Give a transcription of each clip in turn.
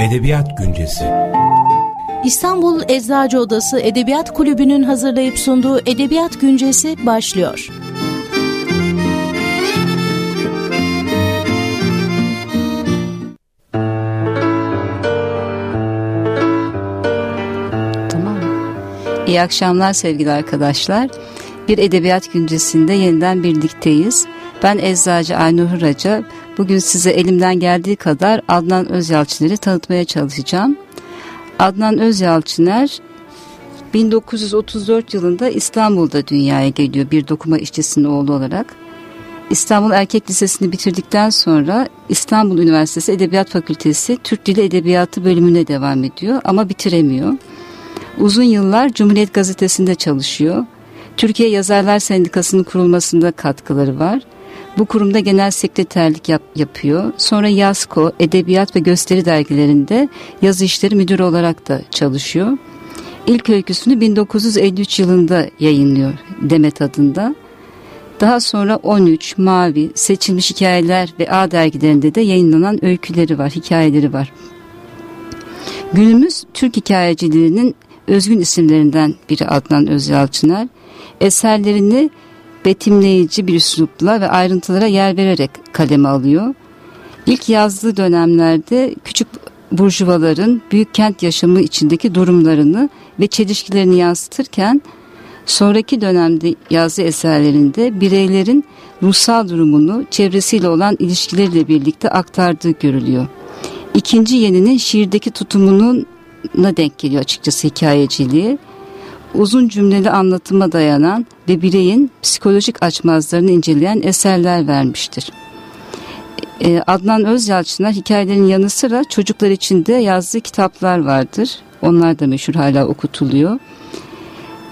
Edebiyat Güncesi İstanbul Eczacı Odası Edebiyat Kulübü'nün hazırlayıp sunduğu Edebiyat Güncesi başlıyor. Tamam İyi akşamlar sevgili arkadaşlar. Bir edebiyat güncesinde yeniden birlikteyiz. Ben Eczacı Aynur Hıraca. Bugün size elimden geldiği kadar Adnan Özyalçıner'i tanıtmaya çalışacağım. Adnan Özyalçıner 1934 yılında İstanbul'da dünyaya geliyor bir dokuma işçisinin oğlu olarak. İstanbul Erkek Lisesi'ni bitirdikten sonra İstanbul Üniversitesi Edebiyat Fakültesi Türk Dili Edebiyatı bölümüne devam ediyor ama bitiremiyor. Uzun yıllar Cumhuriyet Gazetesi'nde çalışıyor. Türkiye Yazarlar Sendikası'nın kurulmasında katkıları var. Bu kurumda genel sekreterlik yap, yapıyor. Sonra YASKO, Edebiyat ve Gösteri dergilerinde yazı işleri müdürü olarak da çalışıyor. İlk öyküsünü 1953 yılında yayınlıyor Demet adında. Daha sonra 13, Mavi, Seçilmiş Hikayeler ve A dergilerinde de yayınlanan öyküleri var, hikayeleri var. Günümüz Türk hikayeciliğinin özgün isimlerinden biri Adnan Özyalçıner. Eserlerini betimleyici bir üslupla ve ayrıntılara yer vererek kaleme alıyor. İlk yazdığı dönemlerde küçük burjuvaların büyük kent yaşamı içindeki durumlarını ve çelişkilerini yansıtırken sonraki dönemde yazı eserlerinde bireylerin ruhsal durumunu çevresiyle olan ilişkileriyle birlikte aktardığı görülüyor. İkinci yeninin şiirdeki tutumunun denk geliyor açıkçası hikayeciliği uzun cümleli anlatıma dayanan ve bireyin psikolojik açmazlarını inceleyen eserler vermiştir. Ee, Adnan Özyalçınar hikayelerin yanı sıra çocuklar için de yazdığı kitaplar vardır. Onlar da meşhur hala okutuluyor.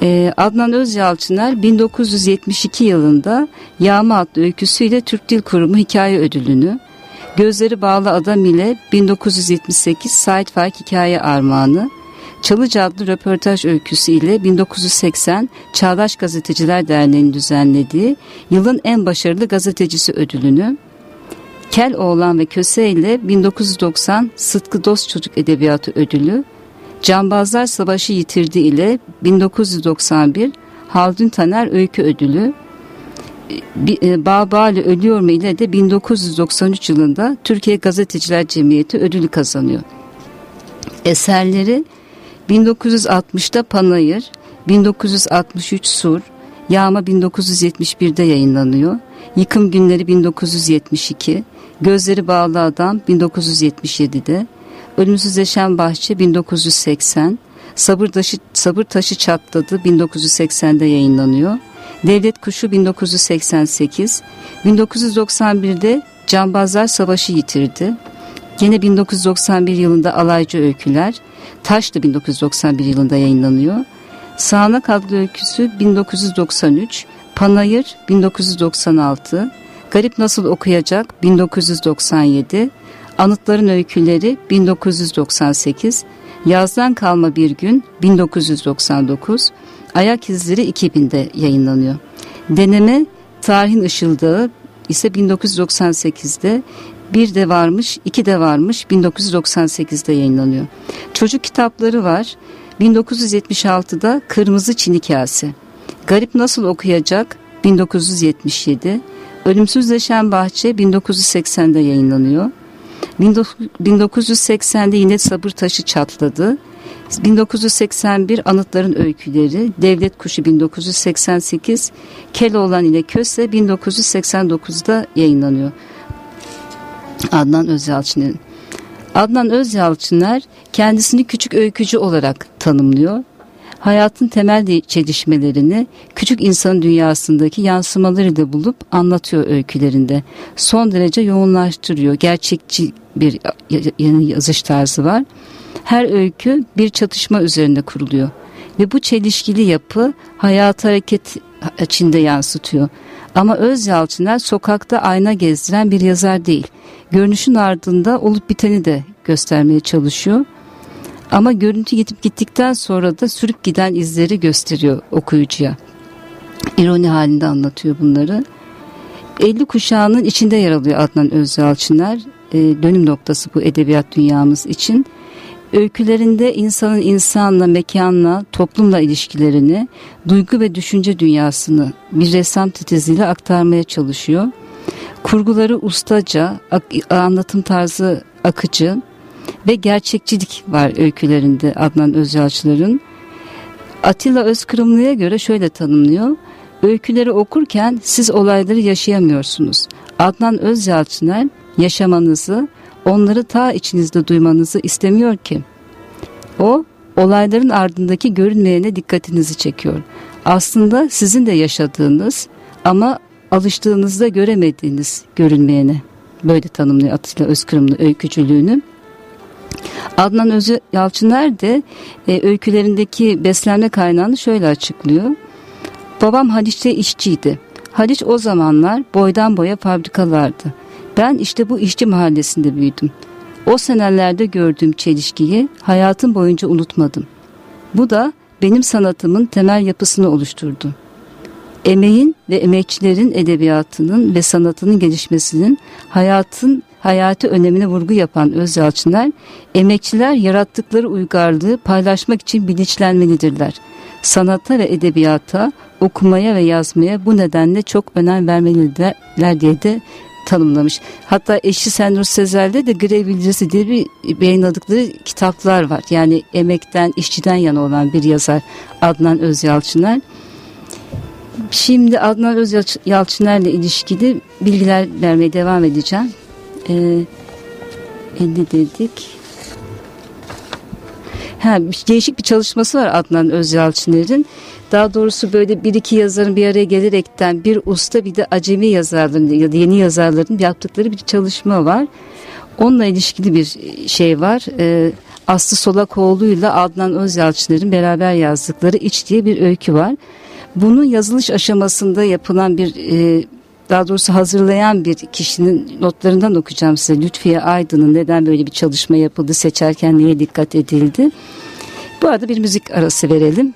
Ee, Adnan Özyalçınar 1972 yılında Yağma adlı öyküsüyle Türk Dil Kurumu Hikaye Ödülünü, Gözleri Bağlı Adam ile 1978 Said Faik Hikaye Armağanı, Çalıcı adlı röportaj öyküsü ile 1980 Çağdaş Gazeteciler Derneği'nin düzenlediği yılın en başarılı gazetecisi ödülünü, Kel Oğlan ve Köse ile 1990 Sıtkı Dost Çocuk Edebiyatı ödülü, Cambazlar Savaşı Yitirdi ile 1991 Haldun Taner Öykü Ödülü, e, Bağbali Ölüyor mu ile de 1993 yılında Türkiye Gazeteciler Cemiyeti ödülü kazanıyor. Eserleri 1960'da Panayır, 1963 Sur, Yağma 1971'de yayınlanıyor. Yıkım Günleri 1972, Gözleri Bağlı Adam 1977'de, Ölümsüzleşen Bahçe 1980, Sabır Taşı, Sabır Taşı Çatladı 1980'de yayınlanıyor. Devlet Kuşu 1988, 1991'de Cambazlar Savaşı yitirdi. Yine 1991 yılında Alaycı Öyküler, Taş da 1991 yılında yayınlanıyor. Sağanak adlı öyküsü 1993, Panayır 1996, Garip Nasıl Okuyacak 1997, Anıtların Öyküleri 1998, Yazdan Kalma Bir Gün 1999, Ayak İzleri 2000'de yayınlanıyor. Deneme Tarihin Işıldağı ise 1998'de bir de varmış, iki de varmış 1998'de yayınlanıyor. Çocuk kitapları var. 1976'da Kırmızı Çini Kase. Garip Nasıl Okuyacak 1977. Ölümsüzleşen Bahçe 1980'de yayınlanıyor. 1980'de yine Sabır Taşı Çatladı. 1981 Anıtların Öyküleri, Devlet Kuşu 1988, Keloğlan ile Köse 1989'da yayınlanıyor. Adnan Özyalçıner. Adnan Özyalçıner kendisini küçük öykücü olarak tanımlıyor. Hayatın temel çelişmelerini küçük insan dünyasındaki yansımalarıyla bulup anlatıyor öykülerinde. Son derece yoğunlaştırıyor. Gerçekçi bir yazış tarzı var. Her öykü bir çatışma üzerine kuruluyor. Ve bu çelişkili yapı hayat hareket içinde yansıtıyor. Ama Öz Yalçıner sokakta ayna gezdiren bir yazar değil. Görünüşün ardında olup biteni de göstermeye çalışıyor. Ama görüntü gidip gittikten sonra da sürüp giden izleri gösteriyor okuyucuya. İroni halinde anlatıyor bunları. 50 kuşağının içinde yer alıyor Adnan Özyalçıner. E, dönüm noktası bu edebiyat dünyamız için. Öykülerinde insanın insanla, mekanla, toplumla ilişkilerini, duygu ve düşünce dünyasını bir ressam titiziyle aktarmaya çalışıyor. Kurguları ustaca, anlatım tarzı akıcı ve gerçekçilik var öykülerinde Adnan Özyalçılar'ın. Atilla Özkırımlı'ya göre şöyle tanımlıyor. Öyküleri okurken siz olayları yaşayamıyorsunuz. Adnan Özyalçıner yaşamanızı, onları ta içinizde duymanızı istemiyor ki. O olayların ardındaki görünmeyene dikkatinizi çekiyor. Aslında sizin de yaşadığınız ama alıştığınızda göremediğiniz görünmeyene. Böyle tanımlıyor Atilla Özkırımlı öykücülüğünü. Adnan Özü Yalçıner de e, öykülerindeki beslenme kaynağını şöyle açıklıyor. Babam Haliç'te işçiydi. Haliç o zamanlar boydan boya fabrikalardı. Ben işte bu işçi mahallesinde büyüdüm. O senelerde gördüğüm çelişkiyi hayatım boyunca unutmadım. Bu da benim sanatımın temel yapısını oluşturdu. Emeğin ve emekçilerin edebiyatının ve sanatının gelişmesinin hayatın hayati önemine vurgu yapan Özyalçıner, emekçiler yarattıkları uygarlığı paylaşmak için bilinçlenmelidirler. Sanata ve edebiyata, okumaya ve yazmaya bu nedenle çok önem vermelidirler diye de tanımlamış. Hatta eşi Senur Sezel'de de grev bildirisi diye bir yayınladıkları kitaplar var. Yani emekten, işçiden yana olan bir yazar Adnan Özyalçıner. Şimdi Adnan Özyalçıner ile ilişkili bilgiler vermeye devam edeceğim. Ee, 50 dedik. Ha, değişik bir çalışması var Adnan Özyalçıner'in. Daha doğrusu böyle bir iki yazarın bir araya gelerekten bir usta bir de acemi yazarların ya da yeni yazarların yaptıkları bir çalışma var. Onunla ilişkili bir şey var. Ee, Aslı Solakoğlu ile Adnan Özyalçıner'in beraber yazdıkları İç diye bir öykü var. Bunun yazılış aşamasında yapılan bir e, daha doğrusu hazırlayan bir kişinin notlarından okuyacağım size. Lütfiye Aydın'ın neden böyle bir çalışma yapıldı, seçerken neye dikkat edildi. Bu arada bir müzik arası verelim.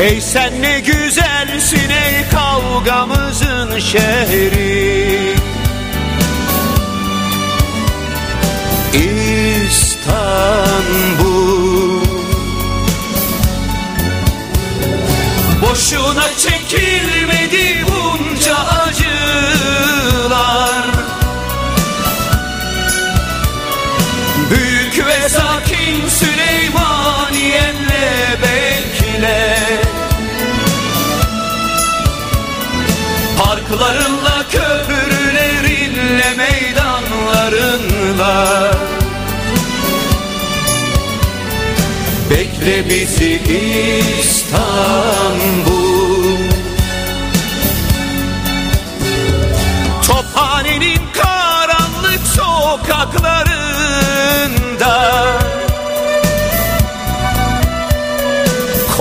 Hey sen ne güzelsin ey kavgamızın şehri. İstanbul. Boşuna çekilmedi Bekle bizi İstanbul. Tophanenin karanlık sokaklarında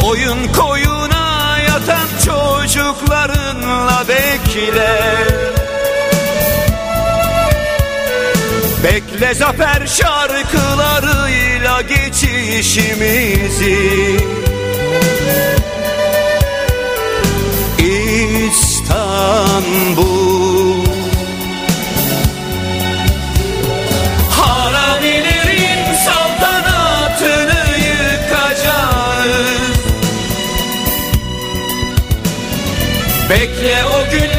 Koyun koyuna yatan çocuklarınla bekle. Bekle zafer şarkılarıyla geçişimizi İstanbul. Haramilerin saltanatını yıkacağız. Bekle o günler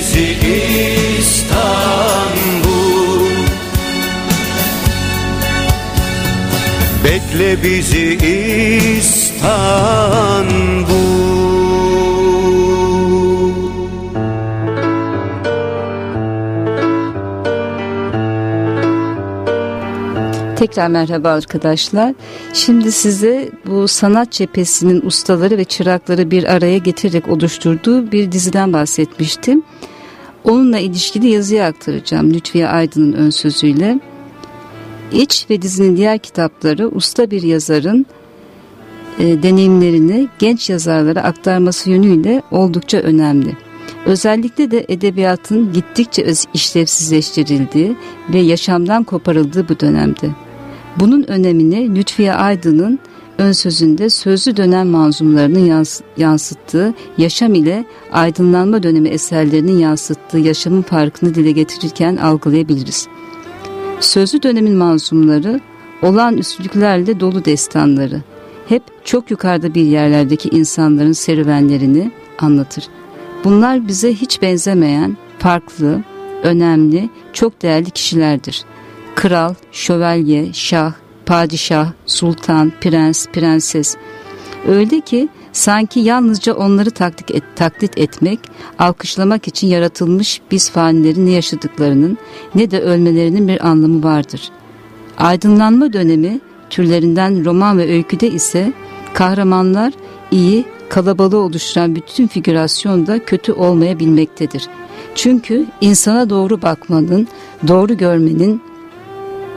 bizi İstanbul Bekle bizi İstanbul Tekrar merhaba arkadaşlar. Şimdi size bu sanat cephesinin ustaları ve çırakları bir araya getirerek oluşturduğu bir diziden bahsetmiştim. Onunla ilişkili yazıyı aktaracağım Lütfiye Aydın'ın ön sözüyle. İç ve dizinin diğer kitapları usta bir yazarın e, deneyimlerini genç yazarlara aktarması yönüyle oldukça önemli. Özellikle de edebiyatın gittikçe işlevsizleştirildiği ve yaşamdan koparıldığı bu dönemde. Bunun önemini Lütfiye Aydın'ın ön sözünde sözlü dönem manzumlarının yans- yansıttığı yaşam ile aydınlanma dönemi eserlerinin yansıttığı yaşamın farkını dile getirirken algılayabiliriz. Sözlü dönemin manzumları olağanüstülüklerle dolu destanları. Hep çok yukarıda bir yerlerdeki insanların serüvenlerini anlatır. Bunlar bize hiç benzemeyen, farklı, önemli, çok değerli kişilerdir. Kral, şövalye, şah, padişah, sultan, prens, prenses. Öyle ki sanki yalnızca onları taklit, et, taklit etmek, alkışlamak için yaratılmış biz fanilerin ne yaşadıklarının ne de ölmelerinin bir anlamı vardır. Aydınlanma dönemi türlerinden roman ve öyküde ise kahramanlar iyi, kalabalığı oluşturan bütün figürasyonda kötü olmayabilmektedir. Çünkü insana doğru bakmanın, doğru görmenin,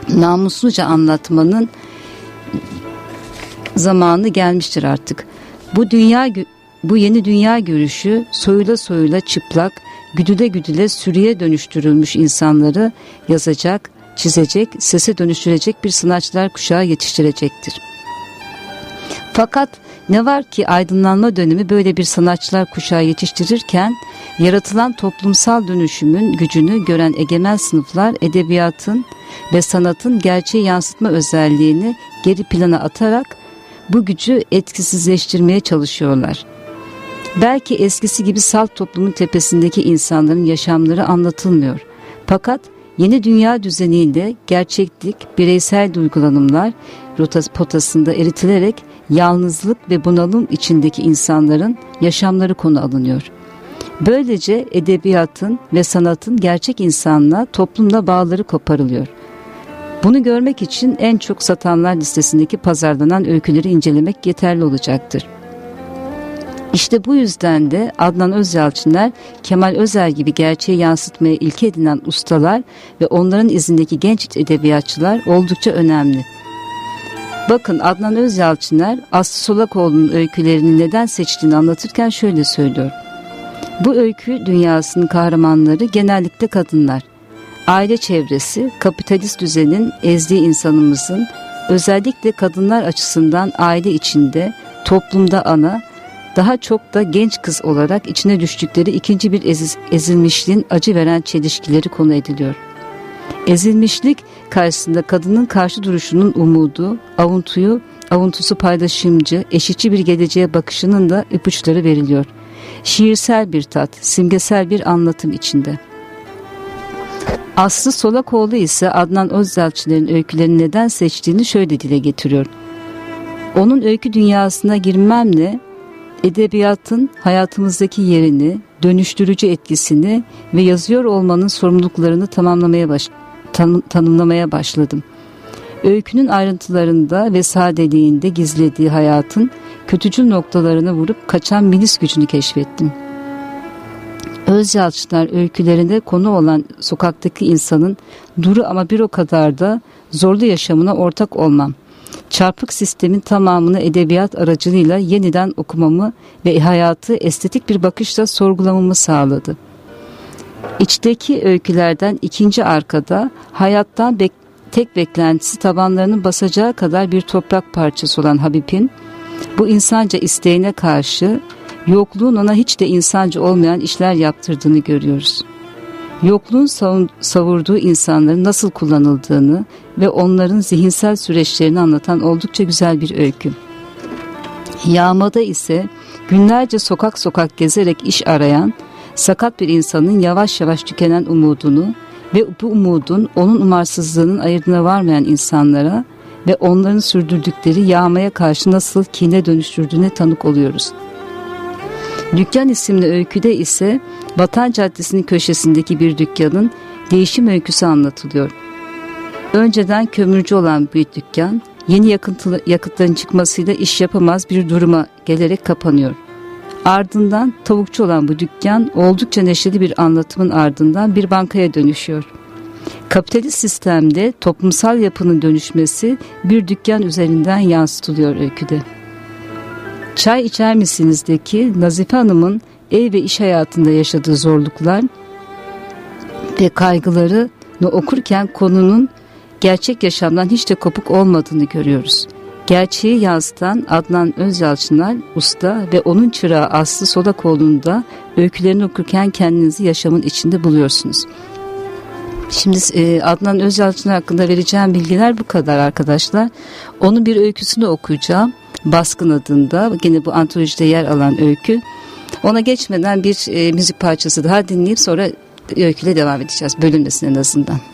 namusluca anlatmanın zamanı gelmiştir artık. Bu dünya bu yeni dünya görüşü soyula soyula çıplak, güdüle güdüle sürüye dönüştürülmüş insanları yazacak, çizecek, sese dönüştürecek bir sanatçılar kuşağı yetiştirecektir. Fakat ne var ki aydınlanma dönemi böyle bir sanatçılar kuşağı yetiştirirken yaratılan toplumsal dönüşümün gücünü gören egemen sınıflar edebiyatın ve sanatın gerçeği yansıtma özelliğini geri plana atarak bu gücü etkisizleştirmeye çalışıyorlar. Belki eskisi gibi salt toplumun tepesindeki insanların yaşamları anlatılmıyor. Fakat yeni dünya düzeniyle gerçeklik, bireysel duygulanımlar rotas potasında eritilerek yalnızlık ve bunalım içindeki insanların yaşamları konu alınıyor. Böylece edebiyatın ve sanatın gerçek insanla, toplumla bağları koparılıyor. Bunu görmek için en çok satanlar listesindeki pazarlanan öyküleri incelemek yeterli olacaktır. İşte bu yüzden de Adnan Özyalçınlar, Kemal Özer gibi gerçeği yansıtmaya ilke edinen ustalar ve onların izindeki genç edebiyatçılar oldukça önemli. Bakın Adnan Özyalçıner Aslı Solakoğlu'nun öykülerini neden seçtiğini anlatırken şöyle söylüyor. Bu öykü dünyasının kahramanları genellikle kadınlar. Aile çevresi, kapitalist düzenin ezdiği insanımızın özellikle kadınlar açısından aile içinde, toplumda ana, daha çok da genç kız olarak içine düştükleri ikinci bir ezilmişliğin acı veren çelişkileri konu ediliyor. Ezilmişlik karşısında kadının karşı duruşunun umudu, avuntuyu, avuntusu paylaşımcı, eşitçi bir geleceğe bakışının da ipuçları veriliyor. Şiirsel bir tat, simgesel bir anlatım içinde. Aslı Solakoğlu ise Adnan Özdalçıların öykülerini neden seçtiğini şöyle dile getiriyor. Onun öykü dünyasına girmemle edebiyatın hayatımızdaki yerini, dönüştürücü etkisini ve yazıyor olmanın sorumluluklarını tamamlamaya baş, tan, tanımlamaya başladım. Öykünün ayrıntılarında ve sadeliğinde gizlediği hayatın kötücül noktalarına vurup kaçan milis gücünü keşfettim. Özyalçılar öykülerinde konu olan sokaktaki insanın duru ama bir o kadar da zorlu yaşamına ortak olmam çarpık sistemin tamamını edebiyat aracılığıyla yeniden okumamı ve hayatı estetik bir bakışla sorgulamamı sağladı. İçteki öykülerden ikinci arkada hayattan bek tek beklentisi tabanlarının basacağı kadar bir toprak parçası olan Habib'in bu insanca isteğine karşı yokluğun ona hiç de insancı olmayan işler yaptırdığını görüyoruz yokluğun savurduğu insanların nasıl kullanıldığını ve onların zihinsel süreçlerini anlatan oldukça güzel bir öykü. Yağmada ise günlerce sokak sokak gezerek iş arayan, sakat bir insanın yavaş yavaş tükenen umudunu ve bu umudun onun umarsızlığının ayırdına varmayan insanlara ve onların sürdürdükleri yağmaya karşı nasıl kine dönüştürdüğüne tanık oluyoruz.'' Dükkan isimli öyküde ise Vatan Caddesi'nin köşesindeki bir dükkanın değişim öyküsü anlatılıyor. Önceden kömürcü olan bir dükkan yeni yakıtların çıkmasıyla iş yapamaz bir duruma gelerek kapanıyor. Ardından tavukçu olan bu dükkan oldukça neşeli bir anlatımın ardından bir bankaya dönüşüyor. Kapitalist sistemde toplumsal yapının dönüşmesi bir dükkan üzerinden yansıtılıyor öyküde. Çay içer misinizdeki Nazife Hanım'ın ev ve iş hayatında yaşadığı zorluklar ve kaygılarını okurken konunun gerçek yaşamdan hiç de kopuk olmadığını görüyoruz. Gerçeği yansıtan Adnan Özyalçınar usta ve onun çırağı Aslı Sodakoğlu'nun da öykülerini okurken kendinizi yaşamın içinde buluyorsunuz. Şimdi e, Adnan Özyalçınar hakkında vereceğim bilgiler bu kadar arkadaşlar. Onun bir öyküsünü okuyacağım. Baskın adında yine bu antolojide yer alan öykü. Ona geçmeden bir e, müzik parçası daha dinleyip sonra öyküyle devam edeceğiz. Bölünmesin en azından.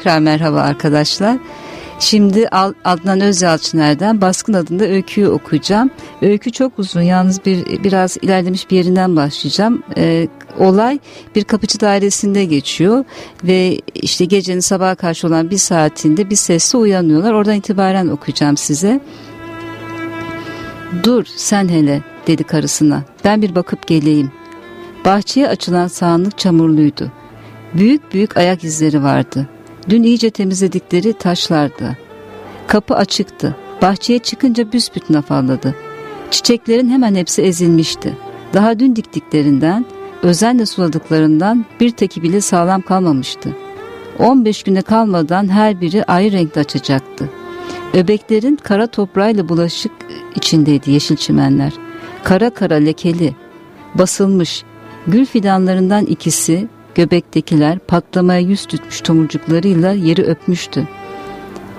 Tekrar merhaba arkadaşlar. Şimdi Adnan Özyalçıner'den Baskın adında öyküyü okuyacağım. Öykü çok uzun yalnız bir biraz ilerlemiş bir yerinden başlayacağım. Ee, olay bir kapıcı dairesinde geçiyor ve işte gecenin sabaha karşı olan bir saatinde bir sesle uyanıyorlar. Oradan itibaren okuyacağım size. Dur sen hele dedi karısına ben bir bakıp geleyim. Bahçeye açılan sağanlık çamurluydu. Büyük büyük ayak izleri vardı. Dün iyice temizledikleri taşlardı. Kapı açıktı. Bahçeye çıkınca büsbütün afalladı. Çiçeklerin hemen hepsi ezilmişti. Daha dün diktiklerinden, özenle suladıklarından bir teki bile sağlam kalmamıştı. 15 güne kalmadan her biri ayrı renkte açacaktı. Öbeklerin kara toprağıyla bulaşık içindeydi yeşil çimenler. Kara kara lekeli, basılmış, gül fidanlarından ikisi Göbektekiler patlamaya yüz tutmuş tomurcuklarıyla yeri öpmüştü.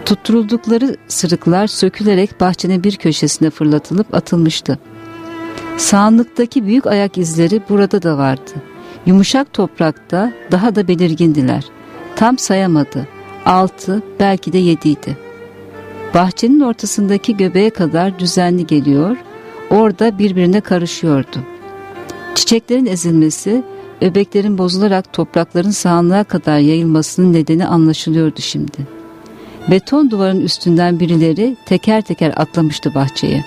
Tutturuldukları sırıklar sökülerek bahçenin bir köşesine fırlatılıp atılmıştı. Sağanlıktaki büyük ayak izleri burada da vardı. Yumuşak toprakta daha da belirgindiler. Tam sayamadı. Altı belki de yediydi. Bahçenin ortasındaki göbeğe kadar düzenli geliyor, orada birbirine karışıyordu. Çiçeklerin ezilmesi öbeklerin bozularak toprakların sağanlığa kadar yayılmasının nedeni anlaşılıyordu şimdi. Beton duvarın üstünden birileri teker teker atlamıştı bahçeye.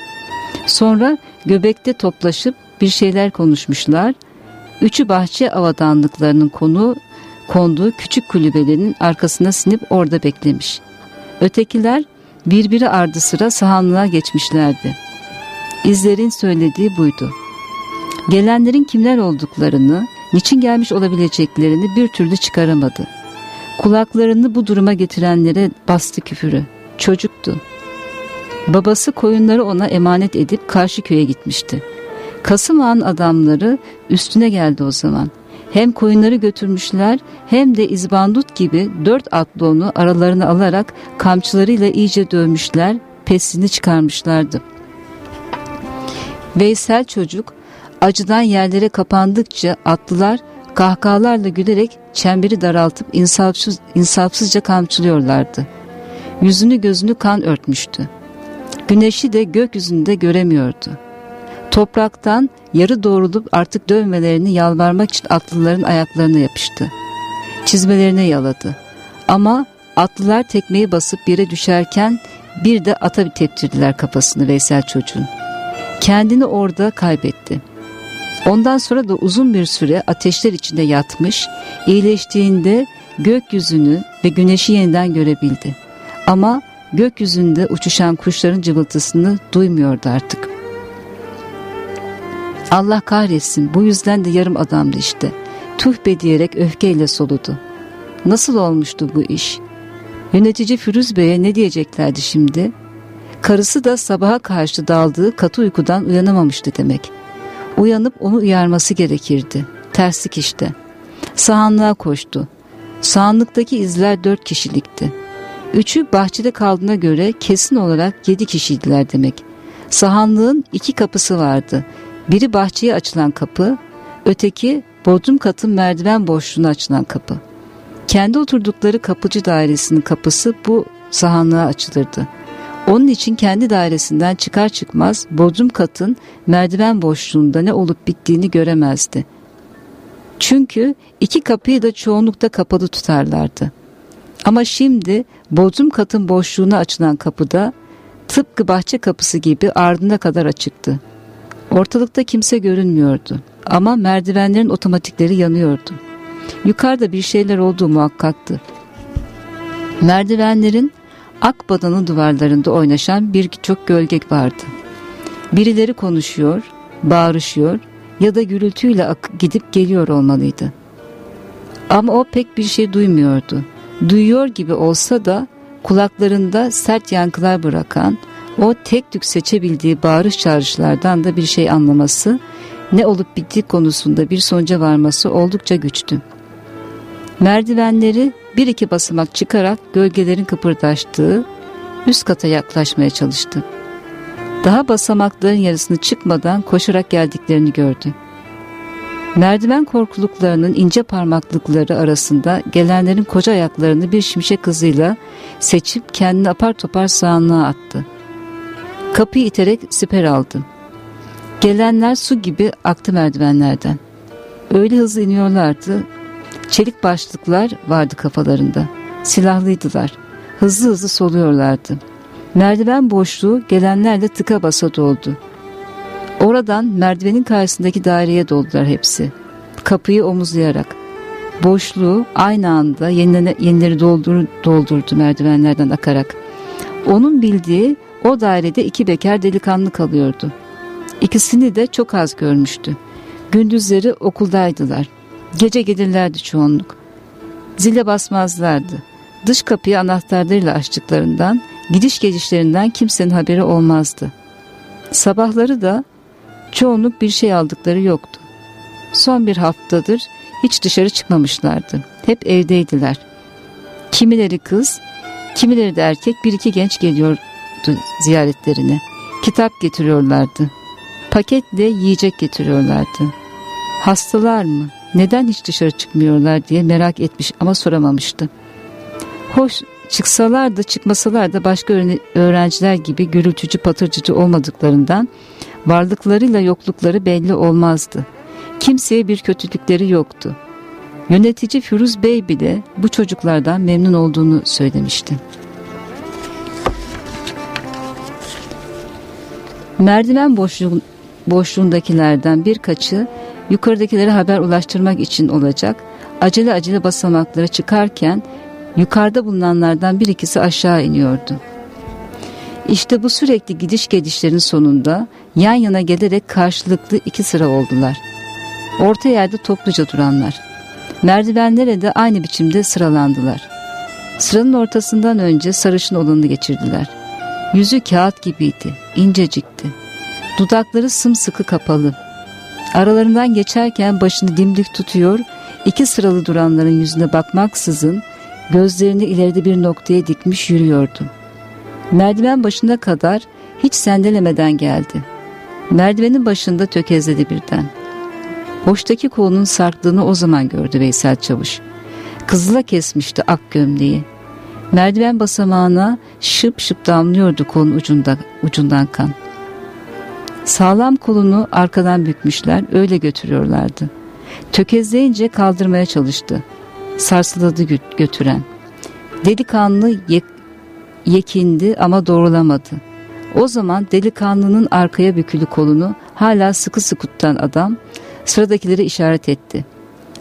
Sonra göbekte toplaşıp bir şeyler konuşmuşlar. Üçü bahçe avadanlıklarının konu konduğu küçük kulübelerinin arkasına sinip orada beklemiş. Ötekiler birbiri ardı sıra sahanlığa geçmişlerdi. İzlerin söylediği buydu. Gelenlerin kimler olduklarını, niçin gelmiş olabileceklerini bir türlü çıkaramadı. Kulaklarını bu duruma getirenlere bastı küfürü. Çocuktu. Babası koyunları ona emanet edip karşı köye gitmişti. Kasım Ağa'nın adamları üstüne geldi o zaman. Hem koyunları götürmüşler hem de izbandut gibi dört atlı onu aralarına alarak kamçılarıyla iyice dövmüşler, pesini çıkarmışlardı. Veysel çocuk Acıdan yerlere kapandıkça atlılar kahkahalarla gülerek çemberi daraltıp insafsız, insafsızca kamçılıyorlardı. Yüzünü gözünü kan örtmüştü. Güneşi de gökyüzünde göremiyordu. Topraktan yarı doğrulup artık dövmelerini yalvarmak için atlıların ayaklarına yapıştı. Çizmelerine yaladı. Ama atlılar tekmeyi basıp yere düşerken bir de ata teptirdiler kafasını Veysel çocuğun. Kendini orada kaybetti.'' Ondan sonra da uzun bir süre ateşler içinde yatmış, iyileştiğinde gökyüzünü ve güneşi yeniden görebildi. Ama gökyüzünde uçuşan kuşların cıvıltısını duymuyordu artık. Allah kahretsin bu yüzden de yarım adamdı işte. Be diyerek öfkeyle soludu. Nasıl olmuştu bu iş? Yönetici Firuz Bey'e ne diyeceklerdi şimdi? Karısı da sabaha karşı daldığı katı uykudan uyanamamıştı demek. Uyanıp onu uyarması gerekirdi. Terslik işte. Sahanlığa koştu. Sahanlıktaki izler dört kişilikti. Üçü bahçede kaldığına göre kesin olarak yedi kişiydiler demek. Sahanlığın iki kapısı vardı. Biri bahçeye açılan kapı, öteki bodrum katın merdiven boşluğuna açılan kapı. Kendi oturdukları kapıcı dairesinin kapısı bu sahanlığa açılırdı. Onun için kendi dairesinden çıkar çıkmaz bodrum katın merdiven boşluğunda ne olup bittiğini göremezdi. Çünkü iki kapıyı da çoğunlukta kapalı tutarlardı. Ama şimdi bodrum katın boşluğuna açılan kapıda tıpkı bahçe kapısı gibi ardına kadar açıktı. Ortalıkta kimse görünmüyordu ama merdivenlerin otomatikleri yanıyordu. Yukarıda bir şeyler olduğu muhakkaktı. Merdivenlerin ak badanı duvarlarında oynaşan birçok gölge vardı. Birileri konuşuyor, bağırışıyor ya da gürültüyle gidip geliyor olmalıydı. Ama o pek bir şey duymuyordu. Duyuyor gibi olsa da kulaklarında sert yankılar bırakan, o tek tük seçebildiği bağırış çağrışlardan da bir şey anlaması, ne olup bittiği konusunda bir sonuca varması oldukça güçtü. Merdivenleri bir iki basamak çıkarak gölgelerin kıpırdaştığı üst kata yaklaşmaya çalıştı. Daha basamakların yarısını çıkmadan koşarak geldiklerini gördü. Merdiven korkuluklarının ince parmaklıkları arasında gelenlerin koca ayaklarını bir şimşek hızıyla seçip kendini apar topar sağanlığa attı. Kapıyı iterek siper aldı. Gelenler su gibi aktı merdivenlerden. Öyle hızlı iniyorlardı. Çelik başlıklar vardı kafalarında. Silahlıydılar. Hızlı hızlı soluyorlardı. Merdiven boşluğu gelenlerle tıka basa doldu. Oradan merdivenin karşısındaki daireye doldular hepsi. Kapıyı omuzlayarak. Boşluğu aynı anda yenine, yenileri doldur, doldurdu merdivenlerden akarak. Onun bildiği o dairede iki bekar delikanlı kalıyordu. İkisini de çok az görmüştü. Gündüzleri okuldaydılar. Gece gelirlerdi çoğunluk. Zile basmazlardı. Dış kapıyı anahtarlarıyla açtıklarından, gidiş gelişlerinden kimsenin haberi olmazdı. Sabahları da çoğunluk bir şey aldıkları yoktu. Son bir haftadır hiç dışarı çıkmamışlardı. Hep evdeydiler. Kimileri kız, kimileri de erkek bir iki genç geliyordu ziyaretlerine. Kitap getiriyorlardı. Paketle yiyecek getiriyorlardı. Hastalar mı? Neden hiç dışarı çıkmıyorlar diye merak etmiş ama soramamıştı. Hoş çıksalar da çıkmasalar da başka öğrenciler gibi gürültücü patırcıcı olmadıklarından varlıklarıyla yoklukları belli olmazdı. Kimseye bir kötülükleri yoktu. Yönetici Firuz Bey bile bu çocuklardan memnun olduğunu söylemişti. Merdiven boşluğu, boşluğundakilerden birkaçı yukarıdakilere haber ulaştırmak için olacak acele acele basamaklara çıkarken yukarıda bulunanlardan bir ikisi aşağı iniyordu. İşte bu sürekli gidiş gelişlerin sonunda yan yana gelerek karşılıklı iki sıra oldular. Orta yerde topluca duranlar. Merdivenlere de aynı biçimde sıralandılar. Sıranın ortasından önce sarışın olanı geçirdiler. Yüzü kağıt gibiydi, incecikti. Dudakları sımsıkı kapalı. Aralarından geçerken başını dimdik tutuyor, iki sıralı duranların yüzüne bakmaksızın gözlerini ileride bir noktaya dikmiş yürüyordu. Merdiven başına kadar hiç sendelemeden geldi. Merdivenin başında tökezledi birden. Boştaki kolunun sarktığını o zaman gördü Veysel Çavuş. Kızıla kesmişti ak gömleği. Merdiven basamağına şıp şıp damlıyordu kolun ucunda, ucundan kan. Sağlam kolunu arkadan bükmüşler öyle götürüyorlardı. Tökezleyince kaldırmaya çalıştı. Sarsıladı götüren. Delikanlı yek, yekindi ama doğrulamadı. O zaman delikanlının arkaya bükülü kolunu hala sıkı sıkı tutan adam sıradakilere işaret etti.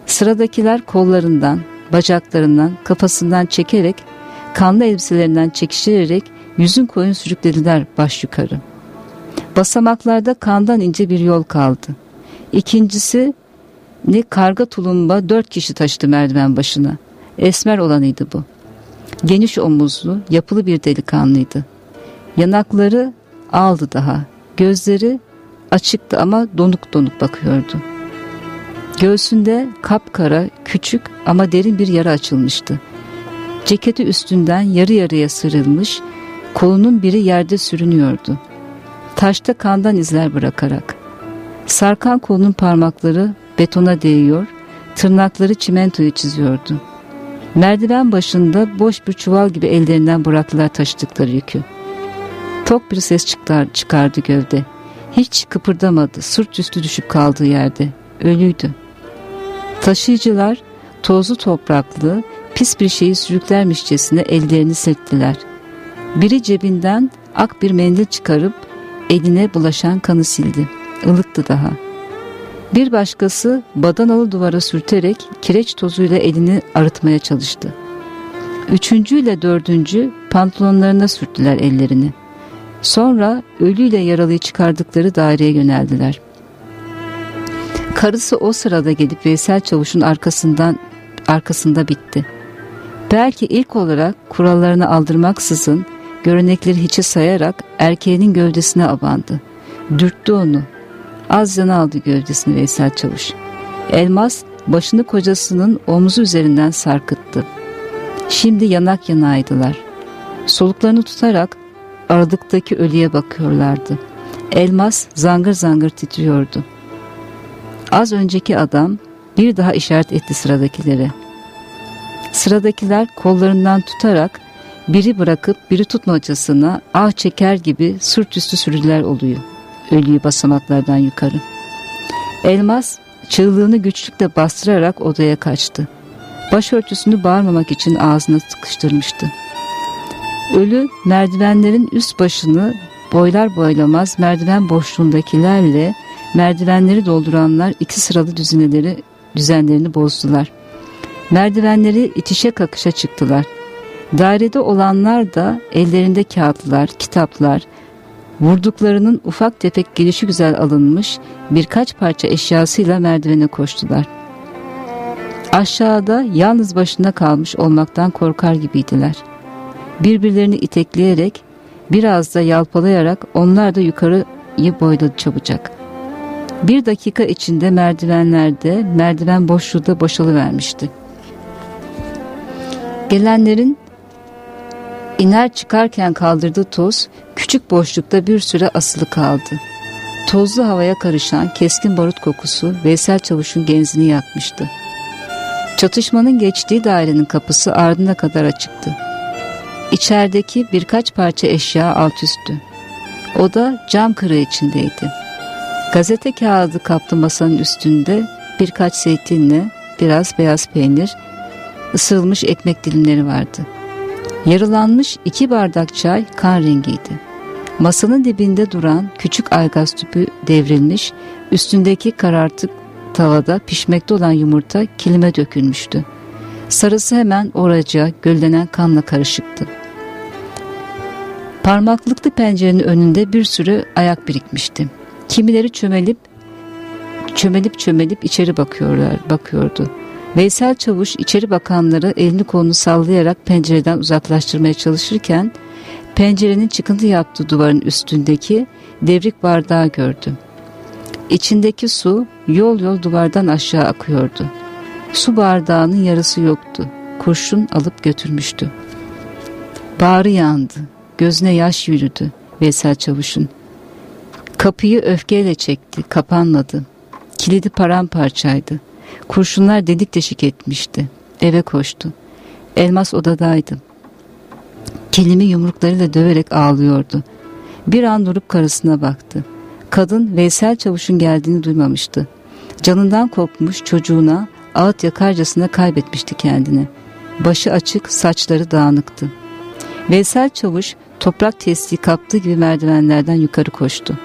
Sıradakiler kollarından, bacaklarından, kafasından çekerek, kanlı elbiselerinden çekiştirerek Yüzün koyun sürüklediler baş yukarı. Basamaklarda kandan ince bir yol kaldı. İkincisi ne karga tulumba dört kişi taşıdı merdiven başına. Esmer olanıydı bu. Geniş omuzlu, yapılı bir delikanlıydı. Yanakları aldı daha. Gözleri açıktı ama donuk donuk bakıyordu. Göğsünde kapkara, küçük ama derin bir yara açılmıştı. Ceketi üstünden yarı yarıya sırılmış, kolunun biri yerde sürünüyordu. Taşta kandan izler bırakarak. Sarkan kolunun parmakları betona değiyor, tırnakları çimentoyu çiziyordu. Merdiven başında boş bir çuval gibi ellerinden bıraktılar taşıdıkları yükü. Tok bir ses çıkar, çıkardı gövde. Hiç kıpırdamadı, sırt üstü düşüp kaldığı yerde. Ölüydü. Taşıyıcılar tozlu topraklı, pis bir şeyi sürüklermişçesine ellerini silktiler. Biri cebinden ak bir mendil çıkarıp eline bulaşan kanı sildi. Ilıktı daha. Bir başkası badanalı duvara sürterek kireç tozuyla elini arıtmaya çalıştı. Üçüncü ile dördüncü pantolonlarına sürttüler ellerini. Sonra ölüyle yaralıyı çıkardıkları daireye yöneldiler. Karısı o sırada gelip Veysel Çavuş'un arkasından arkasında bitti. Belki ilk olarak kurallarını aldırmaksızın görenekleri hiçe sayarak erkeğinin gövdesine abandı. Dürttü onu. Az yana aldı gövdesini Veysel Çavuş. Elmas başını kocasının omzu üzerinden sarkıttı. Şimdi yanak yanaydılar. Soluklarını tutarak aralıktaki ölüye bakıyorlardı. Elmas zangır zangır titriyordu. Az önceki adam bir daha işaret etti sıradakilere. Sıradaki kollarından tutarak biri bırakıp biri tutmacasına ah çeker gibi sırt üstü sürüler oluyor. Ölüyü basamaklardan yukarı. Elmas çığlığını güçlükle bastırarak odaya kaçtı. Başörtüsünü bağırmamak için ağzına sıkıştırmıştı. Ölü merdivenlerin üst başını boylar boylamaz merdiven boşluğundakilerle merdivenleri dolduranlar iki sıralı düzineleri düzenlerini bozdular. Merdivenleri itişe kakışa çıktılar. Dairede olanlar da ellerinde kağıtlar, kitaplar, vurduklarının ufak tefek gelişi güzel alınmış birkaç parça eşyasıyla merdivene koştular. Aşağıda yalnız başına kalmış olmaktan korkar gibiydiler. Birbirlerini itekleyerek biraz da yalpalayarak onlar da yukarıyı boyladı çabucak. Bir dakika içinde merdivenlerde merdiven boşluğu da boşalıvermişti. Gelenlerin iner çıkarken kaldırdığı toz küçük boşlukta bir süre asılı kaldı. Tozlu havaya karışan keskin barut kokusu Veysel Çavuş'un genzini yakmıştı. Çatışmanın geçtiği dairenin kapısı ardına kadar açıktı. İçerideki birkaç parça eşya alt üstü. O da cam kırığı içindeydi. Gazete kağıdı kaplı masanın üstünde birkaç zeytinle biraz beyaz peynir, ısırılmış ekmek dilimleri vardı. Yarılanmış iki bardak çay kan rengiydi. Masanın dibinde duran küçük aygaz tüpü devrilmiş, üstündeki karartık tavada pişmekte olan yumurta kilime dökülmüştü. Sarısı hemen oracığa göllenen kanla karışıktı. Parmaklıklı pencerenin önünde bir sürü ayak birikmişti. Kimileri çömelip çömelip çömelip içeri bakıyorlar, bakıyordu. Veysel Çavuş içeri bakanları elini kolunu sallayarak pencereden uzaklaştırmaya çalışırken pencerenin çıkıntı yaptığı duvarın üstündeki devrik bardağı gördü. İçindeki su yol yol duvardan aşağı akıyordu. Su bardağının yarısı yoktu. Kurşun alıp götürmüştü. Bağrı yandı. Gözüne yaş yürüdü Veysel Çavuş'un. Kapıyı öfkeyle çekti. Kapanmadı. Kilidi paramparçaydı. Kurşunlar delik deşik etmişti. Eve koştu. Elmas odadaydı. Kelimi yumruklarıyla döverek ağlıyordu. Bir an durup karısına baktı. Kadın Veysel Çavuş'un geldiğini duymamıştı. Canından kopmuş çocuğuna ağıt yakarcasına kaybetmişti kendini. Başı açık, saçları dağınıktı. Veysel Çavuş toprak testiyi kaptığı gibi merdivenlerden yukarı koştu.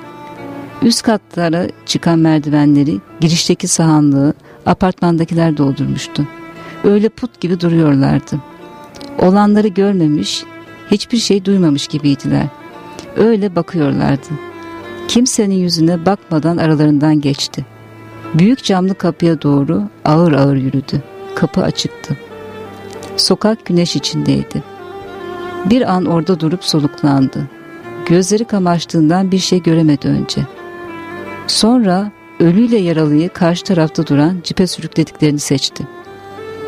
Üst katlara çıkan merdivenleri, girişteki sahanlığı, apartmandakiler doldurmuştu. Öyle put gibi duruyorlardı. Olanları görmemiş, hiçbir şey duymamış gibiydiler. Öyle bakıyorlardı. Kimsenin yüzüne bakmadan aralarından geçti. Büyük camlı kapıya doğru ağır ağır yürüdü. Kapı açıktı. Sokak güneş içindeydi. Bir an orada durup soluklandı. Gözleri kamaştığından bir şey göremedi önce. Sonra ölüyle yaralıyı karşı tarafta duran cipe sürüklediklerini seçti.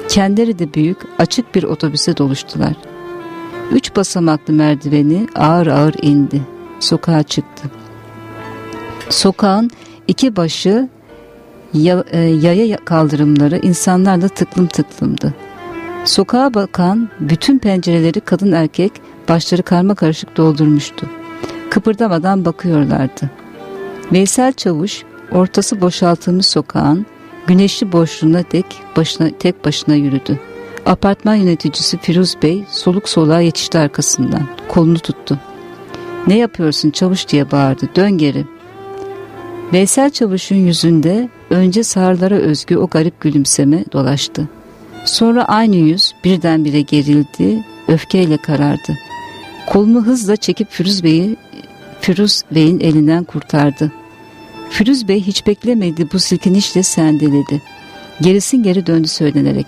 Kendileri de büyük, açık bir otobüse doluştular. Üç basamaklı merdiveni ağır ağır indi. Sokağa çıktı. Sokağın iki başı e, yaya kaldırımları insanlarla tıklım tıklımdı. Sokağa bakan bütün pencereleri kadın erkek başları karma karışık doldurmuştu. Kıpırdamadan bakıyorlardı. Veysel Çavuş ortası boşaltılmış sokağın güneşli boşluğuna dek başına, tek başına yürüdü. Apartman yöneticisi Firuz Bey soluk soluğa yetişti arkasından. Kolunu tuttu. Ne yapıyorsun çavuş diye bağırdı. Dön geri. Veysel Çavuş'un yüzünde önce sağırlara özgü o garip gülümseme dolaştı. Sonra aynı yüz birdenbire gerildi, öfkeyle karardı. Kolunu hızla çekip Firuz Bey'i Firuz Bey'in elinden kurtardı. Firuz Bey hiç beklemedi bu silkinişle sendeledi. Gerisin geri döndü söylenerek.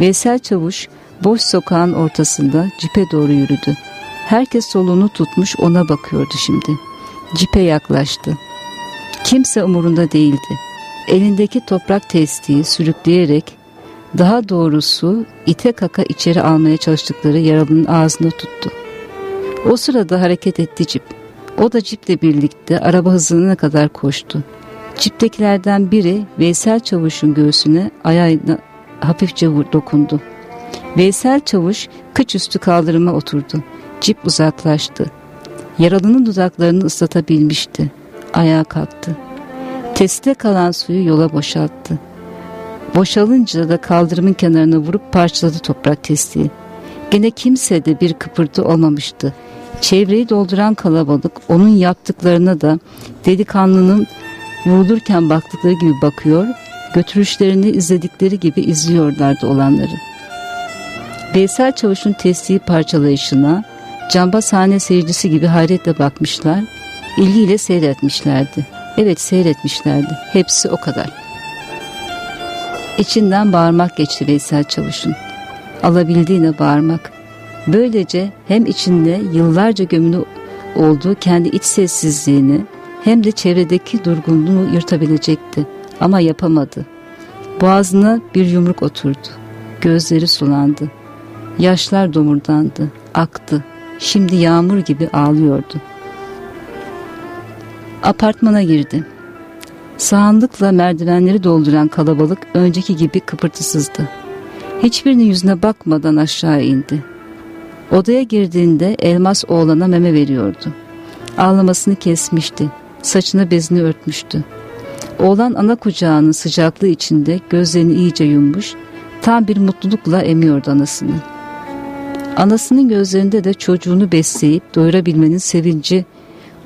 Veysel Çavuş boş sokağın ortasında cipe doğru yürüdü. Herkes soluğunu tutmuş ona bakıyordu şimdi. Cipe yaklaştı. Kimse umurunda değildi. Elindeki toprak testiyi sürükleyerek daha doğrusu ite kaka içeri almaya çalıştıkları yaralının ağzına tuttu. O sırada hareket etti cip. O da ciple birlikte araba hızına kadar koştu. Ciptekilerden biri Veysel Çavuş'un göğsüne ayağına hafifçe dokundu. Veysel Çavuş kıç üstü kaldırıma oturdu. Cip uzaklaştı. Yaralının dudaklarını ıslatabilmişti. Ayağa kalktı. Teste kalan suyu yola boşalttı. Boşalınca da kaldırımın kenarına vurup parçaladı toprak testiyi. Gene kimse de bir kıpırtı olmamıştı. Çevreyi dolduran kalabalık onun yaptıklarına da delikanlının vurulurken baktıkları gibi bakıyor, götürüşlerini izledikleri gibi izliyorlardı olanları. Veysel Çavuş'un testiyi parçalayışına camba sahne seyircisi gibi hayretle bakmışlar, ilgiyle seyretmişlerdi. Evet seyretmişlerdi. Hepsi o kadar. İçinden bağırmak geçti Veysel Çavuş'un. Alabildiğine bağırmak. Böylece hem içinde yıllarca gömülü olduğu kendi iç sessizliğini hem de çevredeki durgunluğu yırtabilecekti. Ama yapamadı. Boğazına bir yumruk oturdu. Gözleri sulandı. Yaşlar domurdandı, aktı. Şimdi yağmur gibi ağlıyordu. Apartmana girdi. Sağanlıkla merdivenleri dolduran kalabalık önceki gibi kıpırtısızdı. Hiçbirinin yüzüne bakmadan aşağı indi. Odaya girdiğinde elmas oğlana meme veriyordu. Ağlamasını kesmişti. Saçını bezini örtmüştü. Oğlan ana kucağının sıcaklığı içinde gözlerini iyice yummuş, tam bir mutlulukla emiyordu anasını. Anasının gözlerinde de çocuğunu besleyip doyurabilmenin sevinci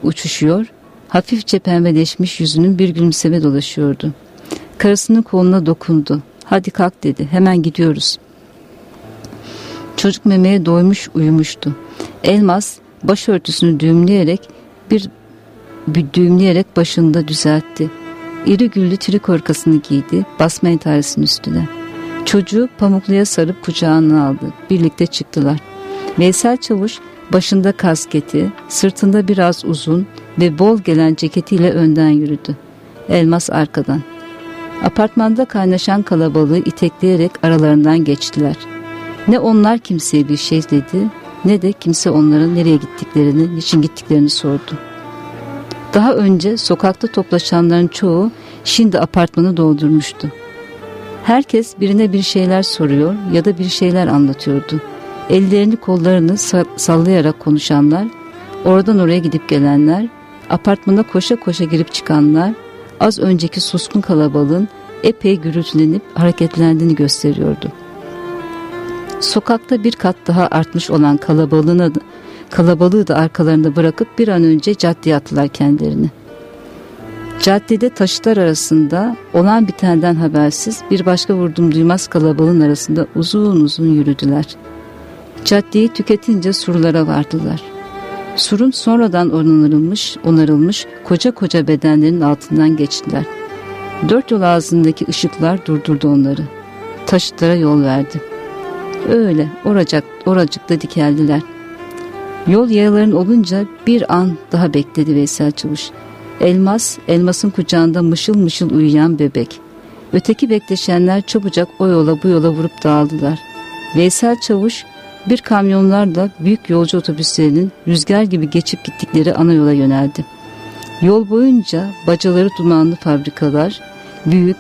uçuşuyor, hafifçe pembeleşmiş yüzünün bir gülümseme dolaşıyordu. Karısının koluna dokundu. Hadi kalk dedi, hemen gidiyoruz. Çocuk memeye doymuş uyumuştu. Elmas başörtüsünü düğümleyerek bir, bir düğümleyerek başında düzeltti. İri güllü trik orkasını giydi, basma entaresinin üstüne. Çocuğu pamukluya sarıp kucağına aldı. Birlikte çıktılar. Veysel Çavuş başında kasketi, sırtında biraz uzun ve bol gelen ceketiyle önden yürüdü. Elmas arkadan. Apartmanda kaynaşan kalabalığı itekleyerek aralarından geçtiler. Ne onlar kimseye bir şey dedi ne de kimse onların nereye gittiklerini, niçin gittiklerini sordu. Daha önce sokakta toplaşanların çoğu şimdi apartmanı doldurmuştu. Herkes birine bir şeyler soruyor ya da bir şeyler anlatıyordu. Ellerini kollarını sallayarak konuşanlar, oradan oraya gidip gelenler, apartmana koşa koşa girip çıkanlar, az önceki suskun kalabalığın epey gürültülenip hareketlendiğini gösteriyordu. Sokakta bir kat daha artmış olan kalabalığına kalabalığı da arkalarında bırakıp bir an önce caddeye attılar kendilerini. Caddede taşıtlar arasında olan bitenden habersiz bir başka vurdum duymaz kalabalığın arasında uzun uzun yürüdüler. Caddeyi tüketince surlara vardılar. Surun sonradan onarılmış, onarılmış koca koca bedenlerin altından geçtiler. Dört yol ağzındaki ışıklar durdurdu onları. Taşıtlara yol verdi. Öyle oracık, oracıkta dikeldiler. Yol yayaların olunca bir an daha bekledi Veysel Çavuş. Elmas, elmasın kucağında mışıl mışıl uyuyan bebek. Öteki bekleşenler çabucak o yola bu yola vurup dağıldılar. Veysel Çavuş bir kamyonlarla büyük yolcu otobüslerinin rüzgar gibi geçip gittikleri ana yola yöneldi. Yol boyunca bacaları dumanlı fabrikalar, büyük,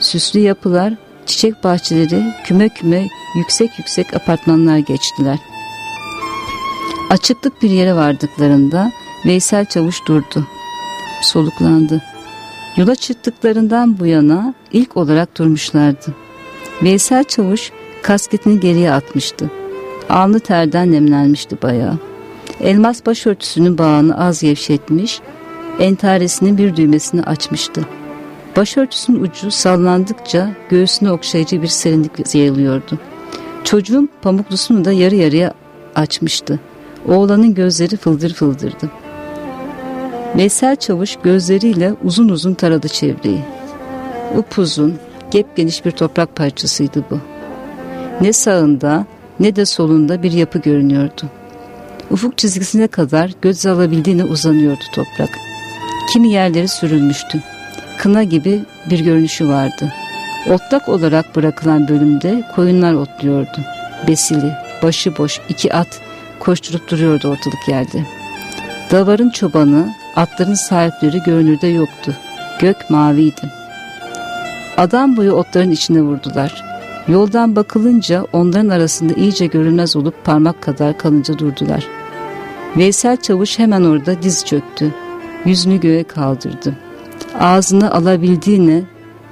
süslü yapılar, çiçek bahçeleri, küme küme yüksek yüksek apartmanlar geçtiler. Açıklık bir yere vardıklarında Veysel Çavuş durdu. Soluklandı. Yola çıktıklarından bu yana ilk olarak durmuşlardı. Veysel Çavuş kasketini geriye atmıştı. Alnı terden nemlenmişti bayağı. Elmas başörtüsünün bağını az gevşetmiş, entaresinin bir düğmesini açmıştı. Başörtüsünün ucu sallandıkça göğsüne okşayıcı bir serinlik yayılıyordu. Çocuğun pamuklusunu da yarı yarıya açmıştı. Oğlanın gözleri fıldır fıldırdı. Veysel Çavuş gözleriyle uzun uzun taradı çevreyi. Upuzun, geniş bir toprak parçasıydı bu. Ne sağında ne de solunda bir yapı görünüyordu. Ufuk çizgisine kadar göz alabildiğine uzanıyordu toprak. Kimi yerleri sürülmüştü. Kına gibi bir görünüşü vardı. Otlak olarak bırakılan bölümde koyunlar otluyordu. Besili, başıboş iki at koşturup duruyordu ortalık yerde. Davarın çobanı, atların sahipleri görünürde yoktu. Gök maviydi. Adam boyu otların içine vurdular. Yoldan bakılınca onların arasında iyice görünmez olup parmak kadar kalınca durdular. Veysel Çavuş hemen orada diz çöktü. Yüzünü göğe kaldırdı. Ağzını alabildiğine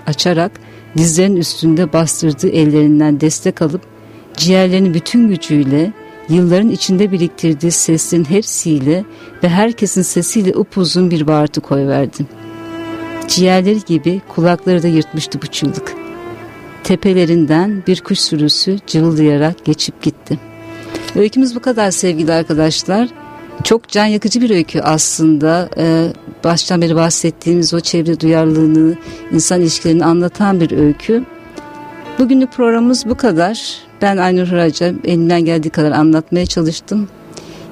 açarak dizlerin üstünde bastırdığı ellerinden destek alıp ciğerlerini bütün gücüyle yılların içinde biriktirdiği seslerin hepsiyle ve herkesin sesiyle upuzun bir bağırtı koyverdi. Ciğerleri gibi kulakları da yırtmıştı bu çığlık. Tepelerinden bir kuş sürüsü cıvıldayarak geçip gitti. Öykümüz bu kadar sevgili arkadaşlar. Çok can yakıcı bir öykü aslında. Ee, baştan beri bahsettiğimiz o çevre duyarlılığını, insan ilişkilerini anlatan bir öykü. Bugünlük programımız bu kadar. Ben Aynur Hıraca elimden geldiği kadar anlatmaya çalıştım.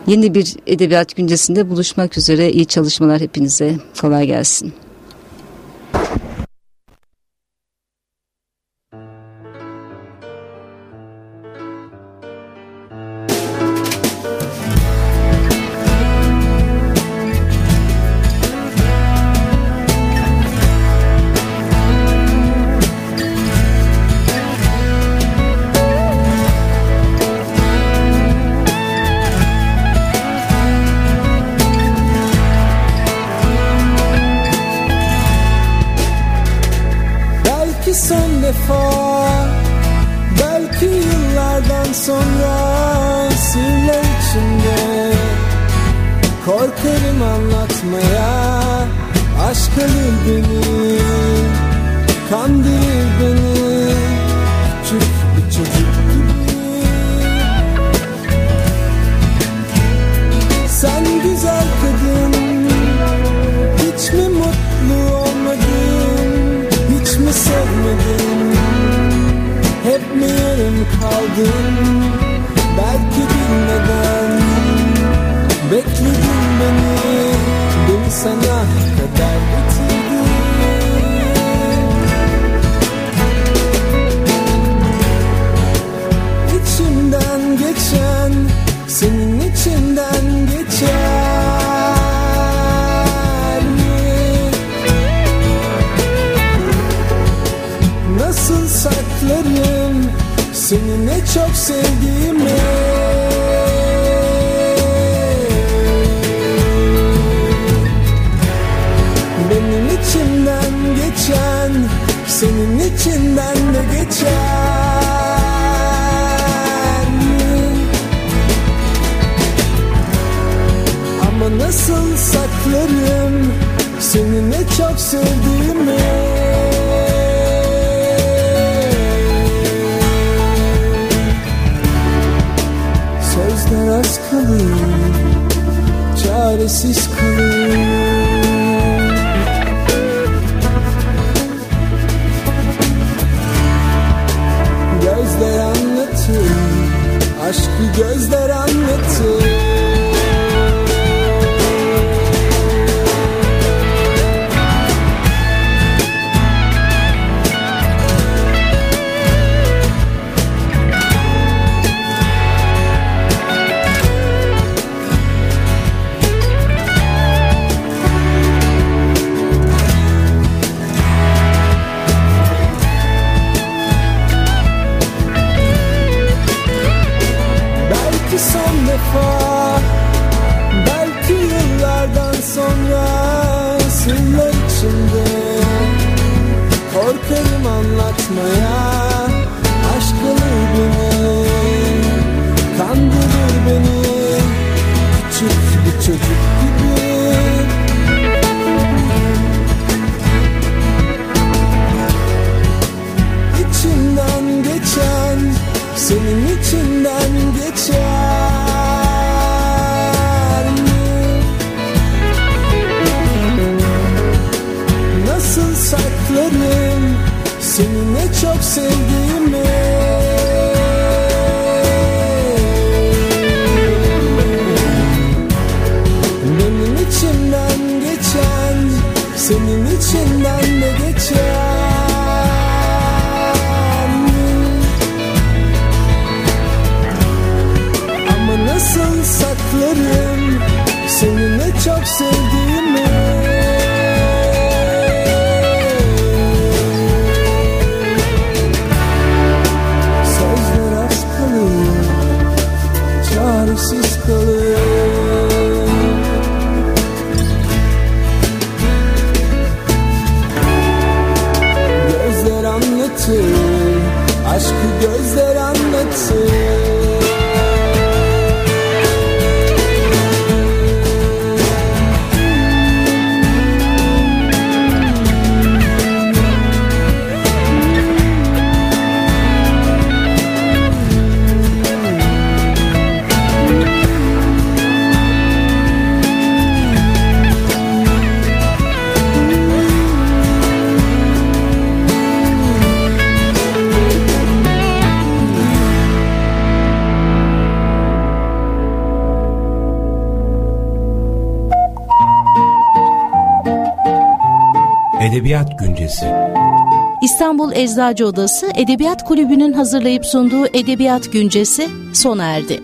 Yeni bir edebiyat güncesinde buluşmak üzere. İyi çalışmalar hepinize. Kolay gelsin. Korkarım anlatmaya Aşk alır beni Kandırır beni Küçük bir çocuk gibi. Sen güzel kadın Hiç mi mutlu olmadın Hiç mi sevmedin? Hep mi yarım kaldın? çok sevdiğimi. Benim içimden geçen Senin içinden de geçen. Ama nasıl saklarım Seni ne çok sevdiğimi? voices cry. Eczacı Odası Edebiyat Kulübü'nün hazırlayıp sunduğu Edebiyat Güncesi sona erdi.